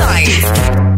Produções.